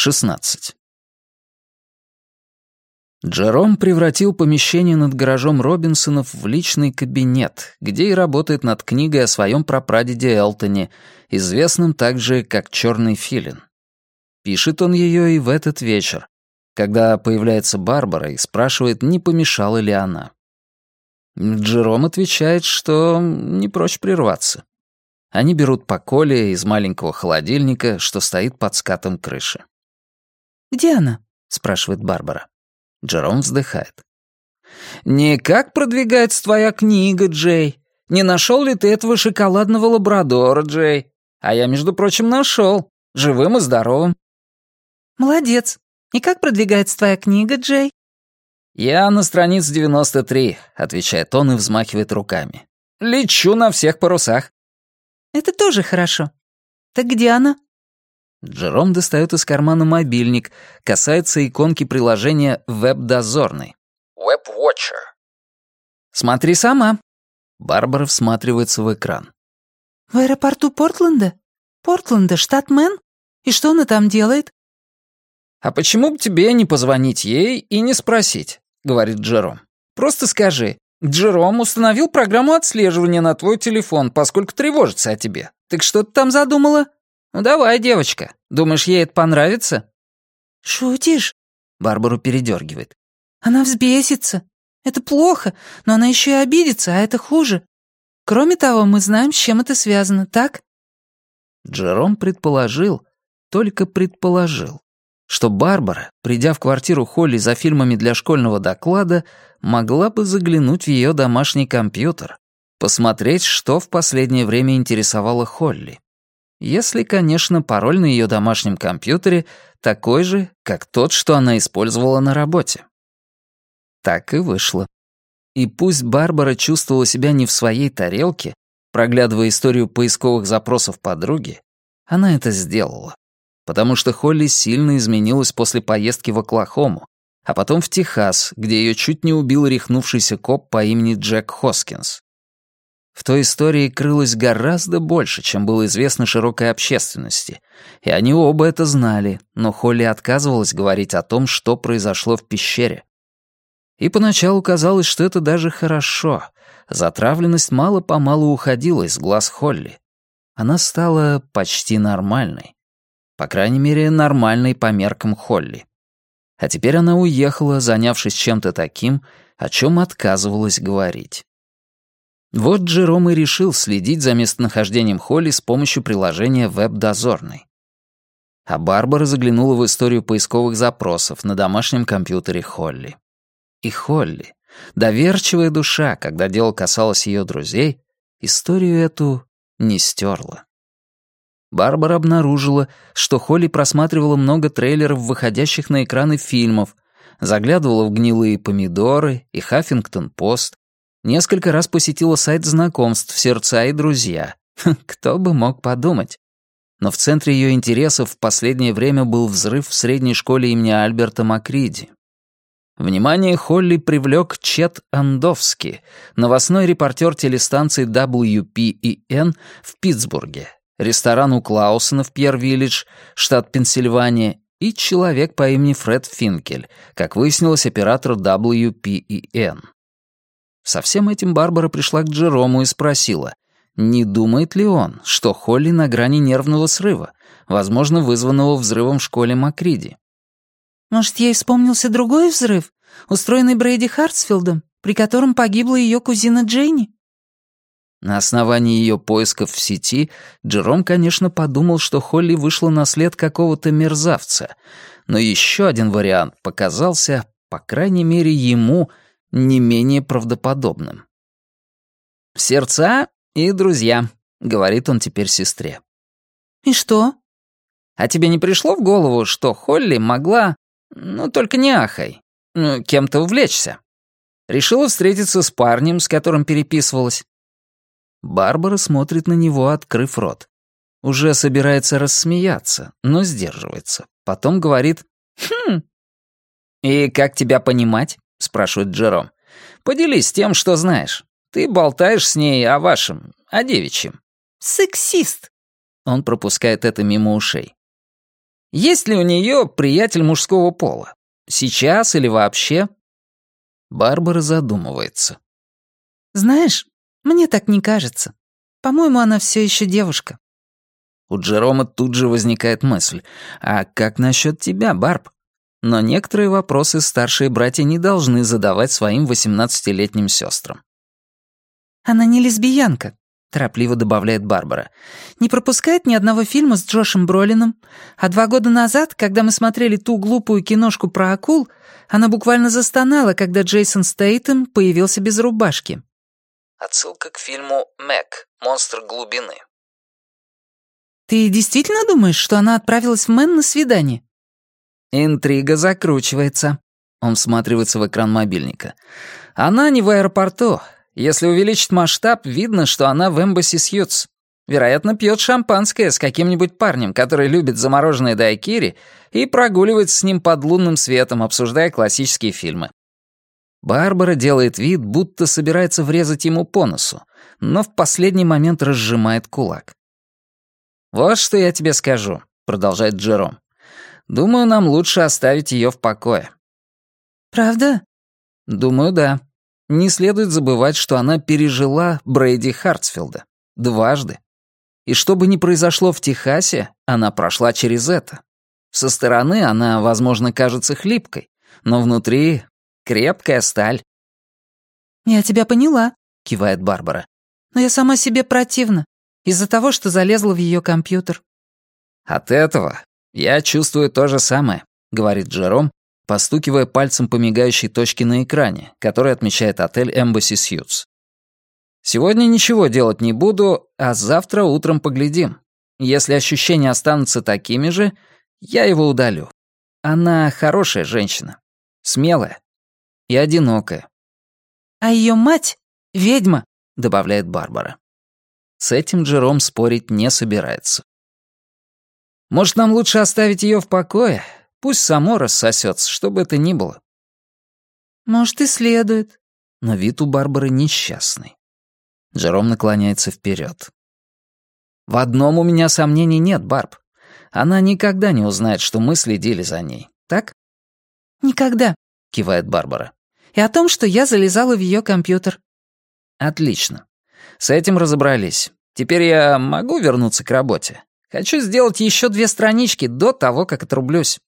16. Джером превратил помещение над гаражом Робинсонов в личный кабинет, где и работает над книгой о своем прапрадеде Элтоне, известном также как «Черный филин». Пишет он ее и в этот вечер, когда появляется Барбара и спрашивает, не помешала ли она. Джером отвечает, что не прочь прерваться. Они берут по коле из маленького холодильника, что стоит под скатом крыши. «Где она?» — спрашивает Барбара. Джером вздыхает. «Никак продвигается твоя книга, Джей. Не нашел ли ты этого шоколадного лабрадора, Джей? А я, между прочим, нашел. Живым и здоровым». «Молодец. И как продвигается твоя книга, Джей?» «Я на странице 93», — отвечает он и взмахивает руками. «Лечу на всех парусах». «Это тоже хорошо. Так где она?» Джером достает из кармана мобильник, касается иконки приложения «Веб-дозорный». «Веб-вотчер». «Смотри сама». Барбара всматривается в экран. «В аэропорту Портленда? Портленда, штат Мэн? И что она там делает?» «А почему бы тебе не позвонить ей и не спросить?» — говорит Джером. «Просто скажи, Джером установил программу отслеживания на твой телефон, поскольку тревожится о тебе. Так что ты там задумала?» «Ну давай, девочка. Думаешь, ей это понравится?» «Шутишь?» — Барбару передергивает. «Она взбесится. Это плохо, но она еще и обидится, а это хуже. Кроме того, мы знаем, с чем это связано, так?» Джером предположил, только предположил, что Барбара, придя в квартиру Холли за фильмами для школьного доклада, могла бы заглянуть в ее домашний компьютер, посмотреть, что в последнее время интересовало Холли. Если, конечно, пароль на ее домашнем компьютере такой же, как тот, что она использовала на работе. Так и вышло. И пусть Барбара чувствовала себя не в своей тарелке, проглядывая историю поисковых запросов подруги, она это сделала. Потому что Холли сильно изменилась после поездки в Оклахому, а потом в Техас, где ее чуть не убил рехнувшийся коп по имени Джек Хоскинс. В той истории крылось гораздо больше, чем было известно широкой общественности, и они оба это знали, но Холли отказывалась говорить о том, что произошло в пещере. И поначалу казалось, что это даже хорошо. Затравленность мало-помалу уходила из глаз Холли. Она стала почти нормальной. По крайней мере, нормальной по меркам Холли. А теперь она уехала, занявшись чем-то таким, о чем отказывалась говорить. Вот Джером и решил следить за местонахождением Холли с помощью приложения «Веб-дозорный». А Барбара заглянула в историю поисковых запросов на домашнем компьютере Холли. И Холли, доверчивая душа, когда дело касалось ее друзей, историю эту не стерла. Барбара обнаружила, что Холли просматривала много трейлеров, выходящих на экраны фильмов, заглядывала в «Гнилые помидоры» и «Хаффингтон-Пост», Несколько раз посетила сайт знакомств «Сердца и друзья». Кто бы мог подумать. Но в центре ее интересов в последнее время был взрыв в средней школе имени Альберта Макриди. Внимание Холли привлек Чет Андовский, новостной репортер телестанции WPEN в Питтсбурге, ресторан у Клаусона в Пьер-Виллидж, штат Пенсильвания, и человек по имени Фред Финкель, как выяснилось, оператор WPEN. Со всем этим Барбара пришла к Джерому и спросила, не думает ли он, что Холли на грани нервного срыва, возможно, вызванного взрывом в школе Макриди. «Может, ей вспомнился другой взрыв, устроенный Брейди Хартсфилдом, при котором погибла ее кузина Джейни?» На основании ее поисков в сети Джером, конечно, подумал, что Холли вышла на след какого-то мерзавца, но еще один вариант показался, по крайней мере, ему — не менее правдоподобным. «Сердца и друзья», — говорит он теперь сестре. «И что?» «А тебе не пришло в голову, что Холли могла, ну только не ахай, ну, кем-то увлечься? Решила встретиться с парнем, с которым переписывалась?» Барбара смотрит на него, открыв рот. Уже собирается рассмеяться, но сдерживается. Потом говорит «Хм». «И как тебя понимать?» — спрашивает Джером. «Поделись тем, что знаешь. Ты болтаешь с ней о вашем, о девичьем». «Сексист!» Он пропускает это мимо ушей. Есть ли у нее приятель мужского пола? Сейчас или вообще?» Барбара задумывается. «Знаешь, мне так не кажется. По-моему, она все еще девушка». У Джерома тут же возникает мысль, а как насчет тебя, Барб? Но некоторые вопросы старшие братья не должны задавать своим 18-летним сестрам. «Она не лесбиянка», — торопливо добавляет Барбара. «Не пропускает ни одного фильма с Джошем Бролином. А два года назад, когда мы смотрели ту глупую киношку про акул, она буквально застонала, когда Джейсон Стейтем появился без рубашки». Отсылка к фильму «Мэг. Монстр глубины». «Ты действительно думаешь, что она отправилась в Мэн на свидание?» Интрига закручивается. Он всматривается в экран мобильника. Она не в аэропорту. Если увеличить масштаб, видно, что она в Эмбасси Сьюз. Вероятно, пьет шампанское с каким-нибудь парнем, который любит замороженные дайкири и прогуливается с ним под лунным светом, обсуждая классические фильмы. Барбара делает вид, будто собирается врезать ему по носу, но в последний момент разжимает кулак. «Вот что я тебе скажу», — продолжает Джером. Думаю, нам лучше оставить ее в покое». «Правда?» «Думаю, да. Не следует забывать, что она пережила Брейди Хартсфилда. Дважды. И что бы ни произошло в Техасе, она прошла через это. Со стороны она, возможно, кажется хлипкой, но внутри крепкая сталь». «Я тебя поняла», — кивает Барбара. «Но я сама себе противна. Из-за того, что залезла в ее компьютер». «От этого «Я чувствую то же самое», — говорит Джером, постукивая пальцем по мигающей точке на экране, который отмечает отель Embassy Suites. «Сегодня ничего делать не буду, а завтра утром поглядим. Если ощущения останутся такими же, я его удалю. Она хорошая женщина, смелая и одинокая». «А ее мать — ведьма», — добавляет Барбара. С этим Джером спорить не собирается. Может, нам лучше оставить ее в покое? Пусть само рассосется, что бы это ни было. Может, и следует. Но вид у Барбары несчастный. Джером наклоняется вперед. В одном у меня сомнений нет, Барб. Она никогда не узнает, что мы следили за ней, так? Никогда, кивает Барбара. И о том, что я залезала в ее компьютер. Отлично. С этим разобрались. Теперь я могу вернуться к работе? Хочу сделать еще две странички до того, как отрублюсь.